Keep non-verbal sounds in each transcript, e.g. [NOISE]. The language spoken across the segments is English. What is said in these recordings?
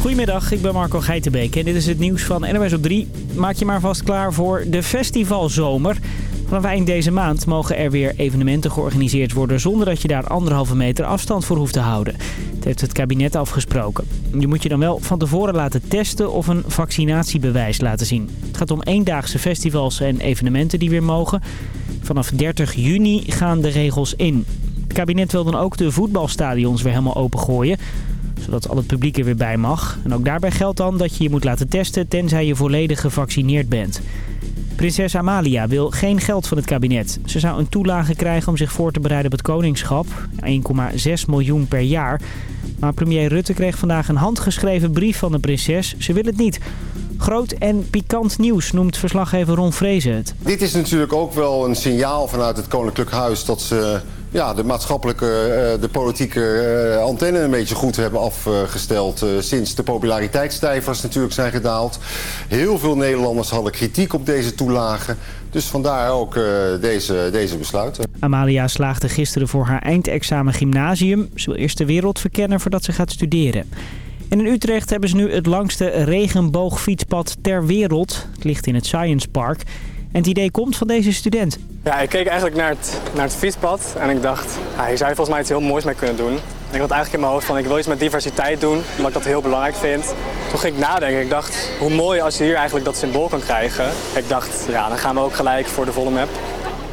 Goedemiddag, ik ben Marco Geitenbeek en dit is het nieuws van NWS op 3. Maak je maar vast klaar voor de festivalzomer. Vanaf eind deze maand mogen er weer evenementen georganiseerd worden... zonder dat je daar anderhalve meter afstand voor hoeft te houden. Dat heeft het kabinet afgesproken. Je moet je dan wel van tevoren laten testen of een vaccinatiebewijs laten zien. Het gaat om eendaagse festivals en evenementen die weer mogen. Vanaf 30 juni gaan de regels in. Het kabinet wil dan ook de voetbalstadions weer helemaal opengooien zodat al het publiek er weer bij mag. En ook daarbij geldt dan dat je je moet laten testen tenzij je volledig gevaccineerd bent. Prinses Amalia wil geen geld van het kabinet. Ze zou een toelage krijgen om zich voor te bereiden op het koningschap. 1,6 miljoen per jaar. Maar premier Rutte kreeg vandaag een handgeschreven brief van de prinses. Ze wil het niet. Groot en pikant nieuws noemt verslaggever Ron Vrezen het. Dit is natuurlijk ook wel een signaal vanuit het Koninklijk Huis... dat ze ja, de maatschappelijke, eh, de politieke eh, antenne een beetje goed hebben afgesteld... Eh, sinds de populariteitsstijvers natuurlijk zijn gedaald. Heel veel Nederlanders hadden kritiek op deze toelagen. Dus vandaar ook deze, deze besluiten. Amalia slaagde gisteren voor haar eindexamen gymnasium. Ze wil eerst de wereld verkennen voordat ze gaat studeren. En in Utrecht hebben ze nu het langste regenboogfietspad ter wereld. Het ligt in het Science Park. En het idee komt van deze student. Ja, ik keek eigenlijk naar het, naar het fietspad en ik dacht, ja, hier zou je volgens mij iets heel moois mee kunnen doen. Ik had eigenlijk in mijn hoofd van, ik wil iets met diversiteit doen, omdat ik dat heel belangrijk vind. Toen ging ik nadenken, ik dacht, hoe mooi als je hier eigenlijk dat symbool kan krijgen. Ik dacht, ja, dan gaan we ook gelijk voor de volle map.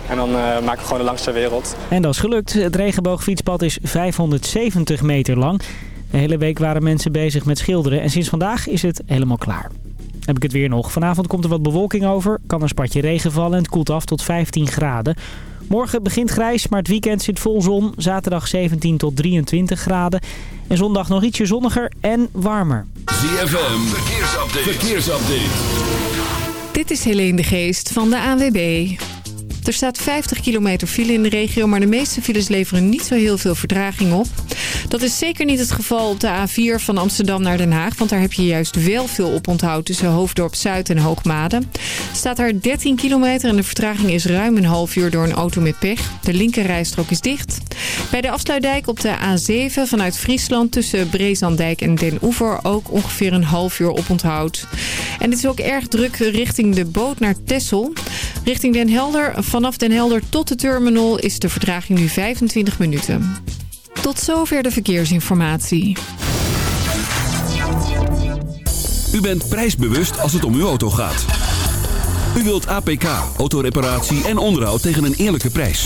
En dan uh, maken we gewoon de langste wereld. En dat is gelukt. Het regenboogfietspad is 570 meter lang. De hele week waren mensen bezig met schilderen en sinds vandaag is het helemaal klaar. Heb ik het weer nog. Vanavond komt er wat bewolking over. Kan een spatje regen vallen en het koelt af tot 15 graden. Morgen begint grijs, maar het weekend zit vol zon. Zaterdag 17 tot 23 graden. En zondag nog ietsje zonniger en warmer. ZFM, verkeersupdate. verkeersupdate. Dit is Helene de Geest van de ANWB. Er staat 50 kilometer file in de regio, maar de meeste files leveren niet zo heel veel vertraging op. Dat is zeker niet het geval op de A4 van Amsterdam naar Den Haag, want daar heb je juist wel veel oponthoud tussen Hoofddorp Zuid en Hoogmade. Staat daar 13 kilometer en de vertraging is ruim een half uur door een auto met pech. De linkerrijstrook is dicht. Bij de afsluitdijk op de A7 vanuit Friesland tussen Brezandijk en Den Oever ook ongeveer een half uur oponthoud. En het is ook erg druk richting de boot naar Texel. Richting Den Helder Vanaf Den Helder tot de terminal is de vertraging nu 25 minuten. Tot zover de verkeersinformatie. U bent prijsbewust als het om uw auto gaat. U wilt APK, autoreparatie en onderhoud tegen een eerlijke prijs.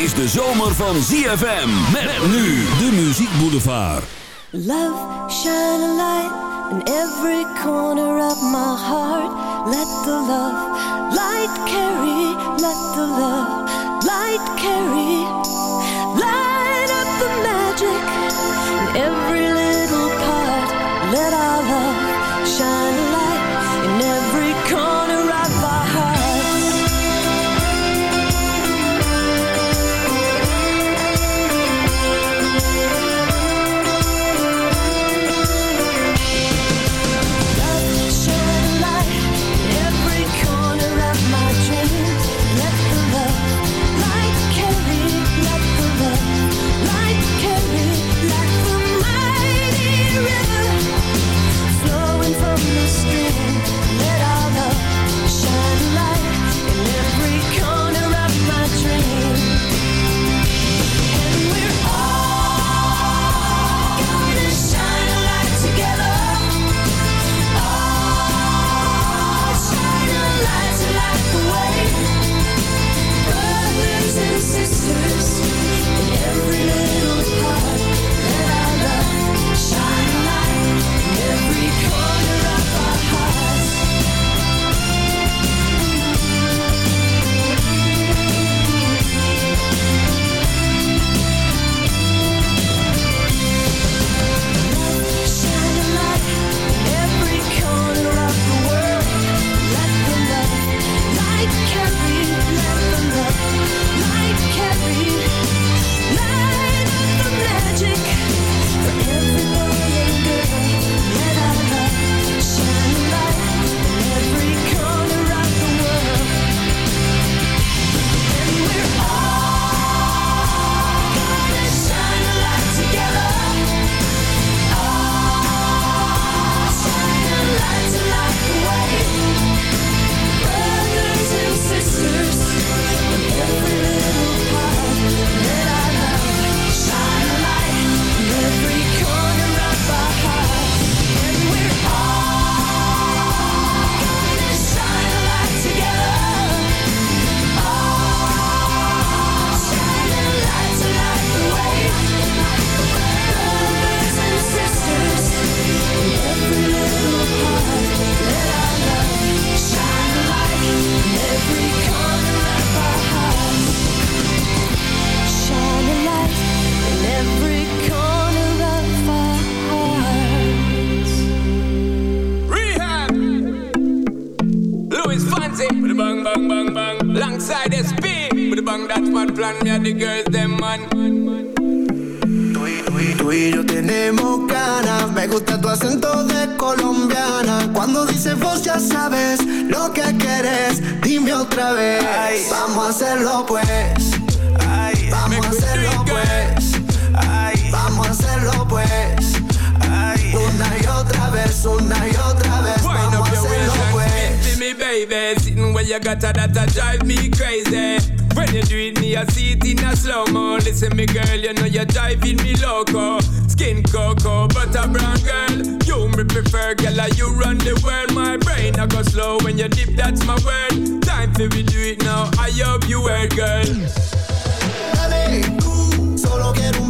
Is de zomer van ZFM. Met nu de Muziek Boulevard. Love, shine a light in every corner of my heart. Let the love light carry, let the love light carry. Driving me loco. Skin cocoa, butter brown girl. You me prefer, girl, you run the world. My brain, I go slow when you dip, that's my word. Time for we do it now. I hope you heard, girl. Dale, tú, solo quiero un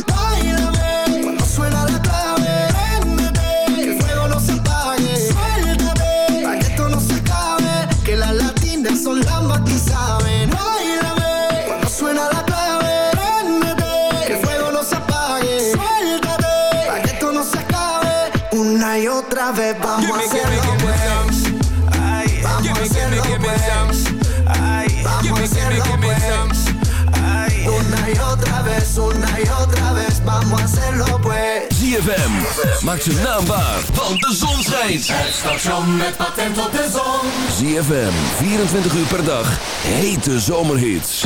bebé, vamos give me, a hacerlo give me, give me pues. Vamos give me, a hacerlo give me, pues. Give me, Ay, give me, a hacerlo give me. Give me, Ay, una y otra vez, una y otra vez, vamos a hacerlo pues. ZFM, maak ze naambaar, want de zon schijnt. Het station met patent op de zon. ZFM, 24 uur per dag, hete zomerhits.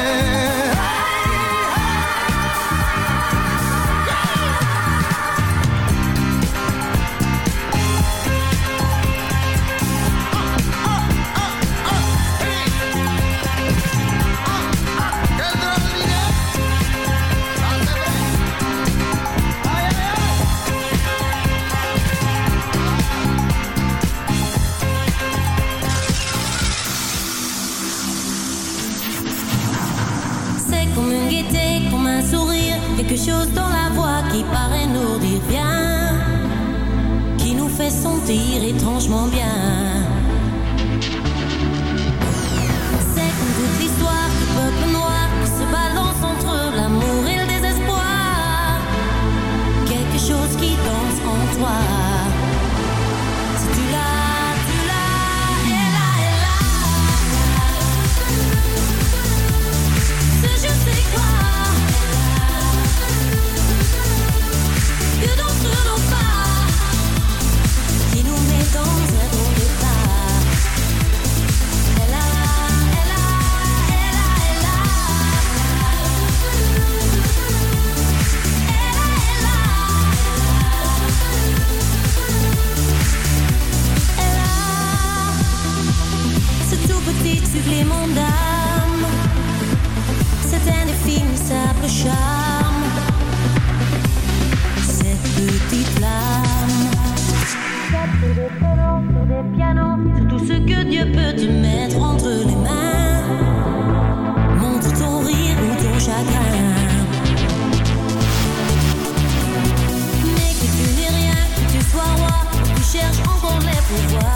étrangement bien. Que Dieu peut te mettre entre les mains, montre ton rire ou ton chagrin. Mais que tu n'es rien que tu sois roi, tu cherches encore les pouvoirs.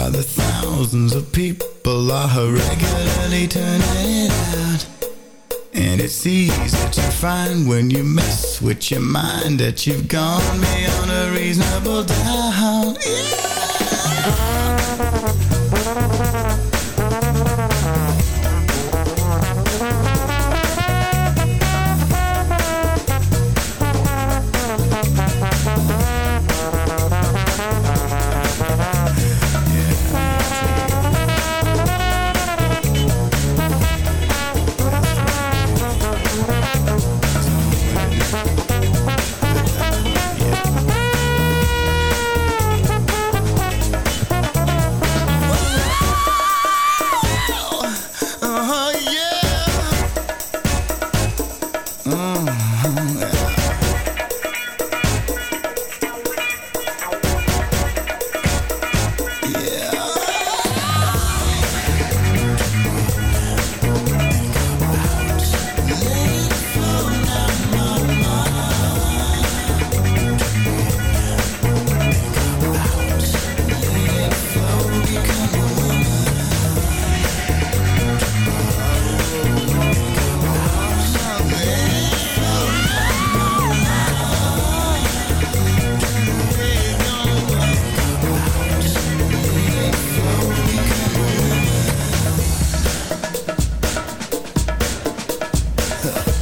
Why the thousands of people are regularly turning out. And it's easy to find when you mess with your mind that you've gone beyond a reasonable doubt. Uh-huh, Yeah. [LAUGHS]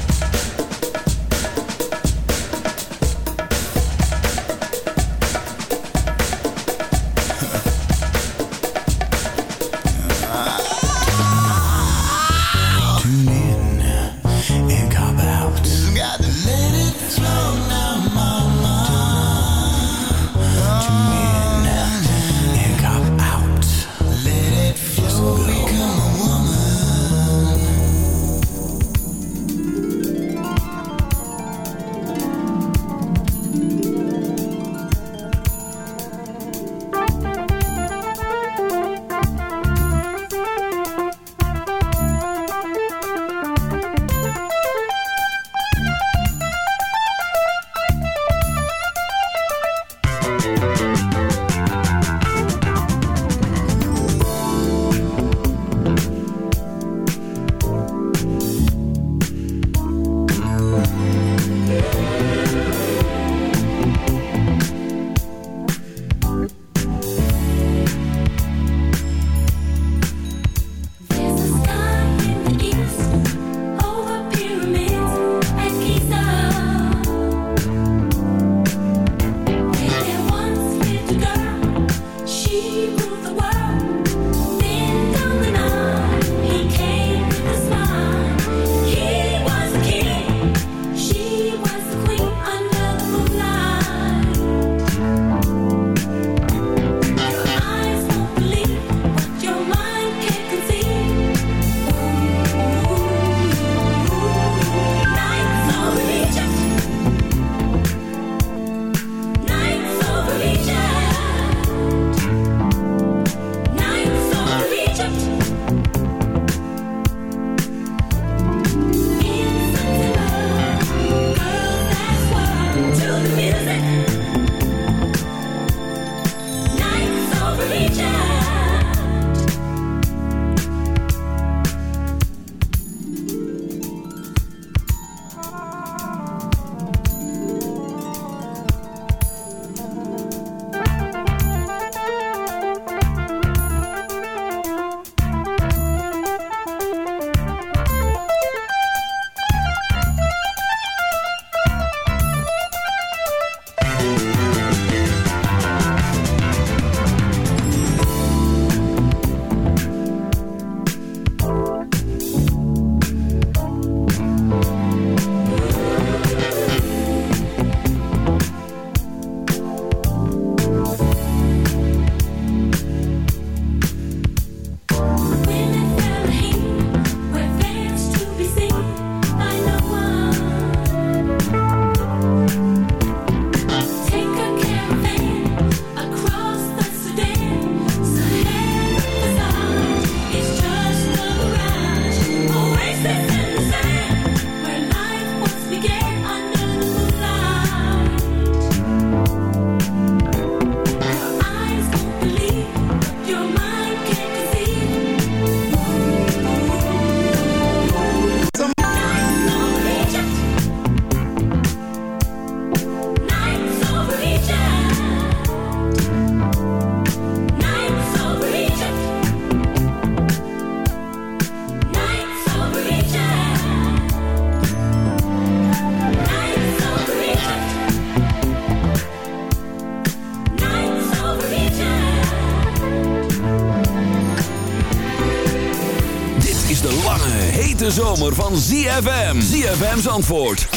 zomer van ZFM. ZFM's antwoord 106.9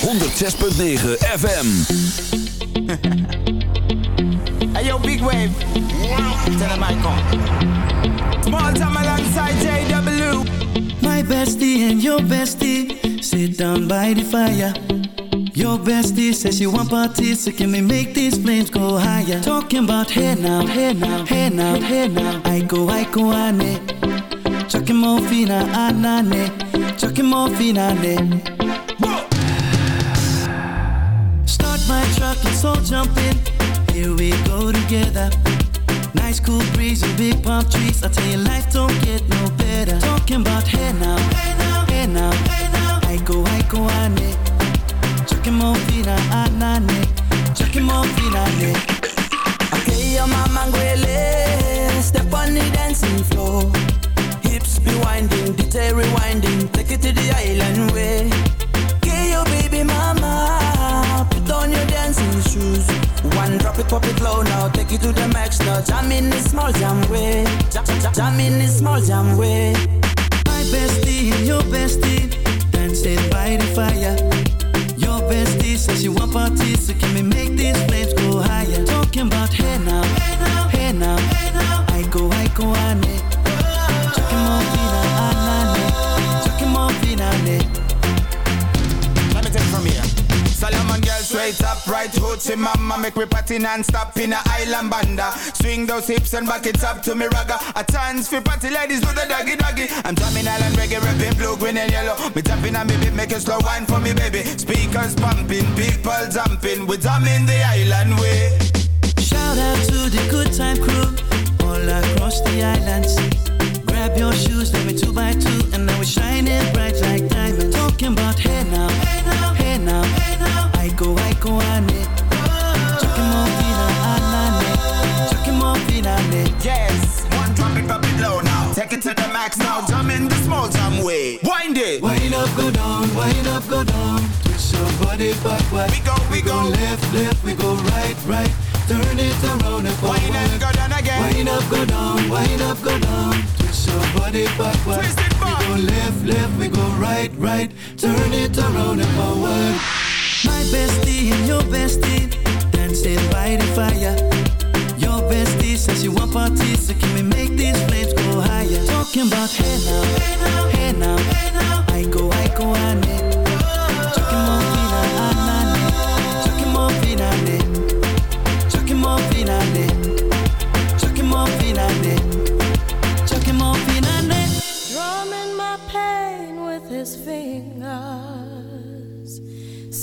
FM. [LAUGHS] Hey yo, big wave. Tell him I come. Small time alongside JW. My bestie and your bestie sit down by the fire. Your bestie says she want parties, so can we make these flames go higher? Talking about hey now, hey now, hey now, hey now. I go, I go, ane. Chucking more fina, more fina, ne. Start my truck, let's all jump in. Here we go together. Nice cool breeze and big palm trees. I tell you, life don't get no better. Talking about hey now, hey now, hey now, hey now. I go, I go, ane. Chucking more fina, anane. Chucking more fina, ne. Okay, your mama ngwele. Step on the dancing floor. Hips be winding, detail rewinding. To the island way. Okay, your baby mama. Put on your dancing shoes. One drop it, pop it low now. Take it to the max now. Jam in this small jam way. Jam, jam, jam in this small jam way. My bestie and your bestie dancing by the fire. Your bestie says she want parties, so can we make these flames go higher? Talking about hey now, hey now, hey now. I go, I go, ane. Chucking Straight up, right hoochie mama Make me party non-stop in a island banda. Swing those hips and back it up to me ragga. A chance for party ladies do the doggy doggy. I'm drumming island reggae, rapping blue, green and yellow. Me tapping on me beat, make a slow wine for me baby. Speakers pumping, people jumping. We drumming the island way. Shout out to the good time crew all across the islands. Grab your shoes, let me two by two, and now we're shining bright like diamonds. Talking about hey now, hey now, hey now, hey now. I go, I go, ane. Chucking more fina, anane. Chucking more fina, ne. Yes, one drop it, drop it low now Take it to the max now, jam in the small jam way Wind it Wind up, go down, wind up, go down. Twist your body backward. We go, we go. left, left, we go right, right. Turn it around and forward. Wind and go down again Wind up, go down, wind up, go down. Twist your body backward. Twist it back. We go left, left, we go right, right. Turn it around and forward. My bestie and your bestie dancing by the fire. Your bestie says she want parties, so can we make these flames go higher? Talking about hey now, hey now, hey now, hey now. I go, I go, ane. Chucking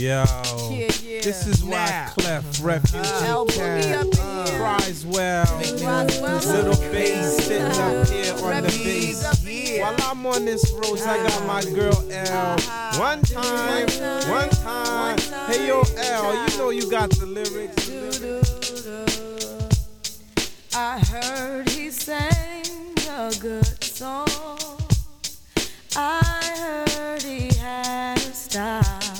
Yo, this is why Clef Refugee Camp cries well. Little bass sitting up uh-huh. here on the bass. While I'm on this road, I got my uh-huh. girl L. Uh-huh. One time, one time. Hey yo, L, you know you got the lyrics. I heard he sang a good song. I heard he had a style.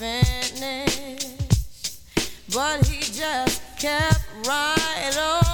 finish, but he just kept right on,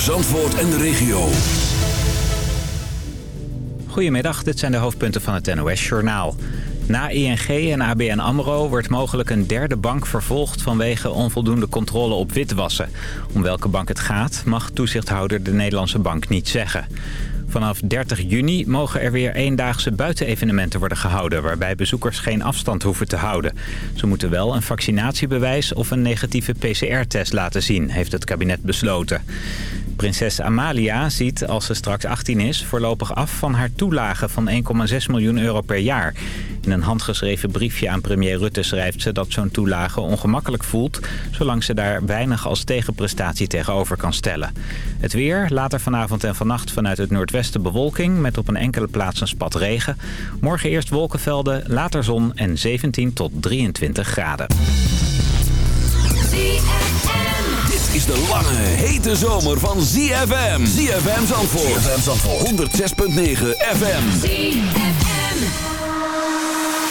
Voor Zandvoort en de regio. Goedemiddag, dit zijn de hoofdpunten van het NOS-journaal. Na ING en ABN AMRO wordt mogelijk een derde bank vervolgd... vanwege onvoldoende controle op witwassen. Om welke bank het gaat, mag toezichthouder de Nederlandse bank niet zeggen. Vanaf 30 juni mogen er weer eendaagse buitenevenementen worden gehouden... waarbij bezoekers geen afstand hoeven te houden. Ze moeten wel een vaccinatiebewijs of een negatieve PCR-test laten zien... heeft het kabinet besloten. Prinses Amalia ziet, als ze straks 18 is, voorlopig af van haar toelage van 1,6 miljoen euro per jaar. In een handgeschreven briefje aan premier Rutte schrijft ze dat zo'n toelage ongemakkelijk voelt... zolang ze daar weinig als tegenprestatie tegenover kan stellen. Het weer, later vanavond en vannacht vanuit het noordwesten bewolking... met op een enkele plaats een spat regen. Morgen eerst wolkenvelden, later zon en 17 tot 23 graden. Dit is de lange, hete zomer van ZFM. ZFM Zandvoort. ZFM Zandvoort. 106.9 FM.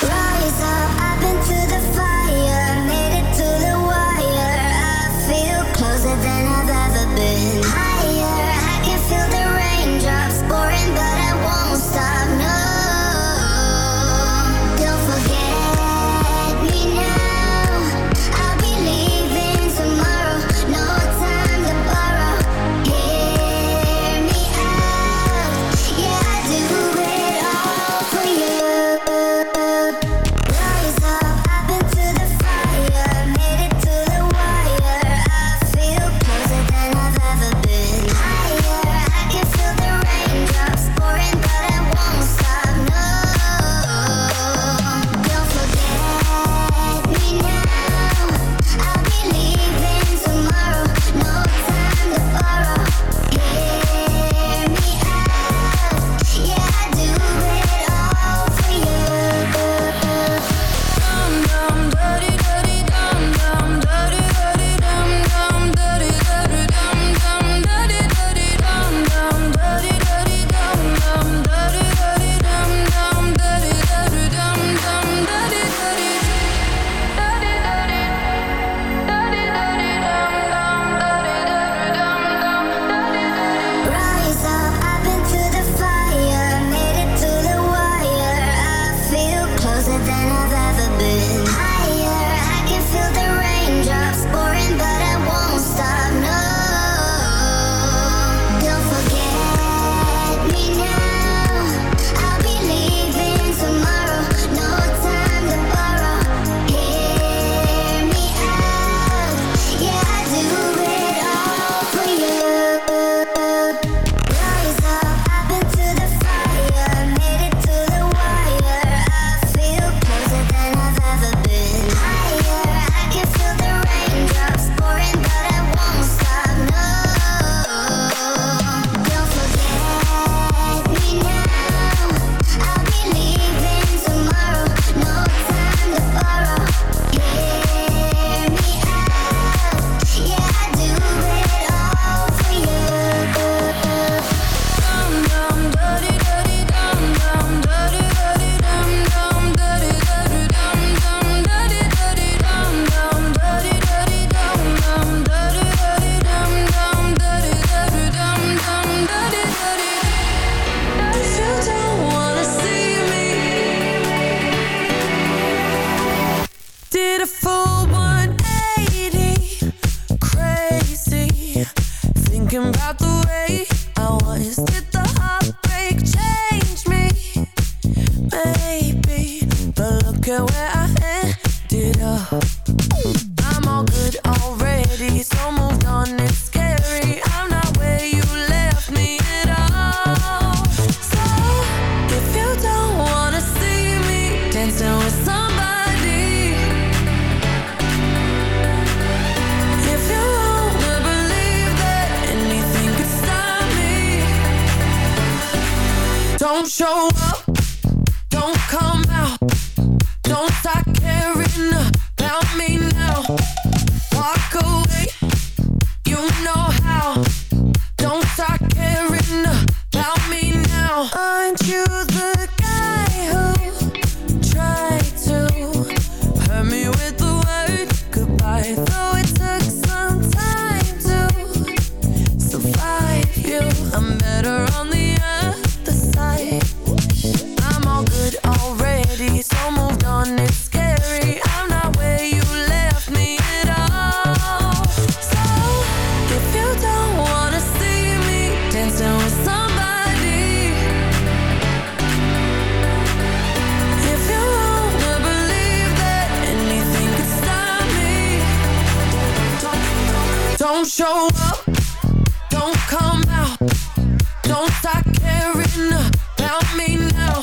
Rise up, the fire,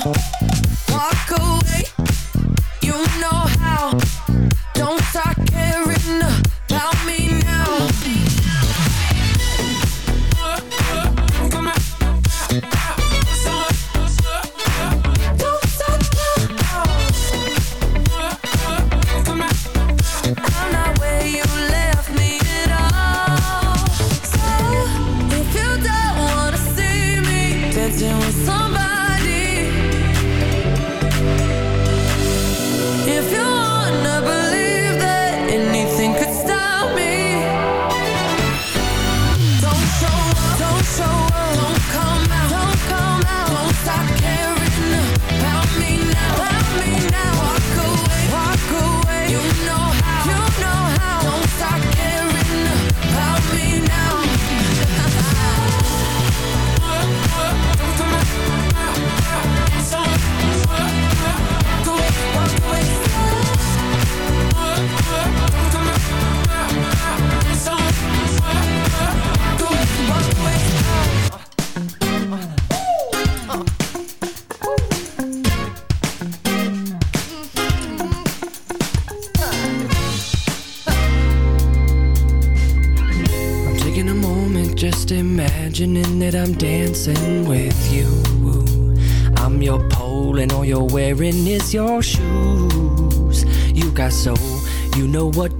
now.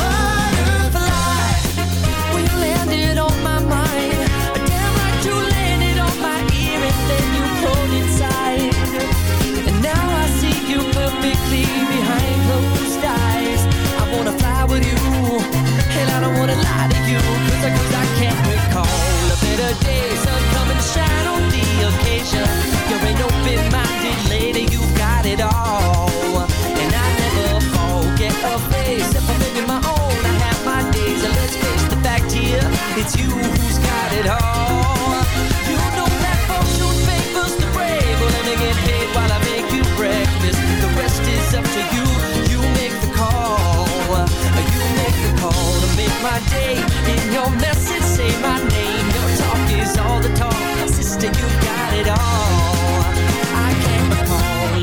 Butterfly, when you landed on my mind, damn you landed on my ear and then you pulled inside. And now I see you perfectly behind closed eyes. I wanna fly with you, and I don't wanna lie to you, cause I, can't recall a better day, sun come and shine on occasion. You're an open-minded lady, you got it all. And I never forget a face if I'm living my own. I have my days, and let's face the fact here, it's you who's got it all. You know that fortune favors the brave. Well, let me get paid while I make you breakfast. The rest is up to you. You make the call. You make the call to make my day. In your message, say my name. Your talk is all the talk. Sister, you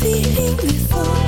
Feeling before.